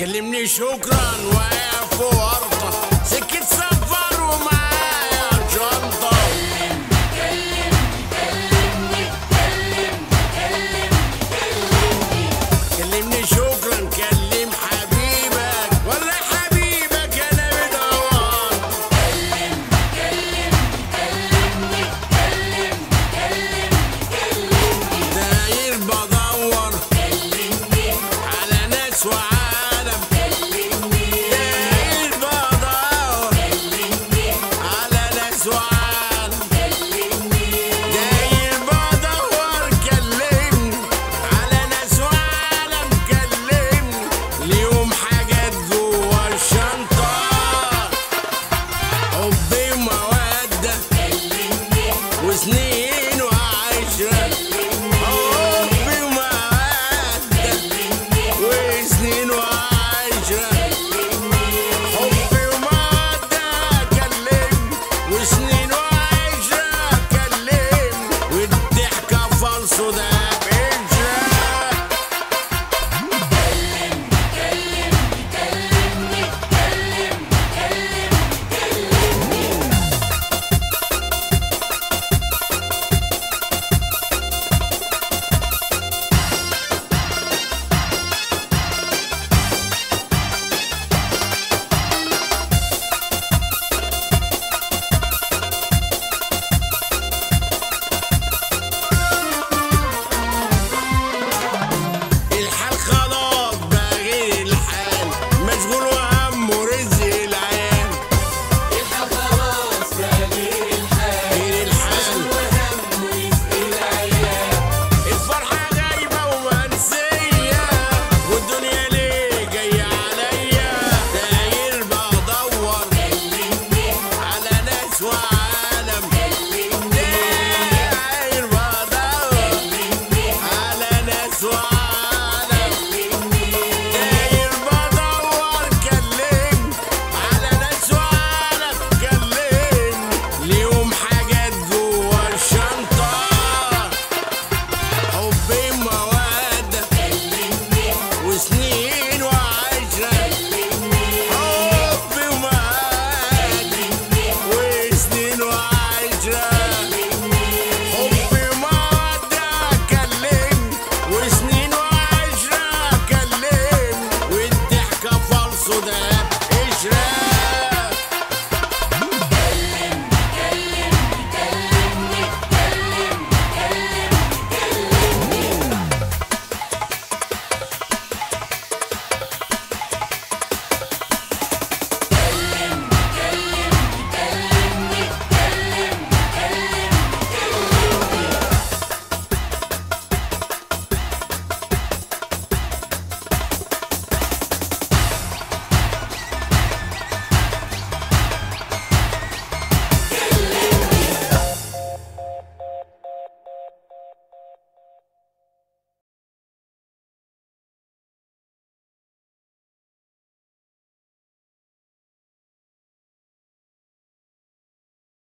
كلمني شكرا واقف ورطة سكة سفر ومودة وسنين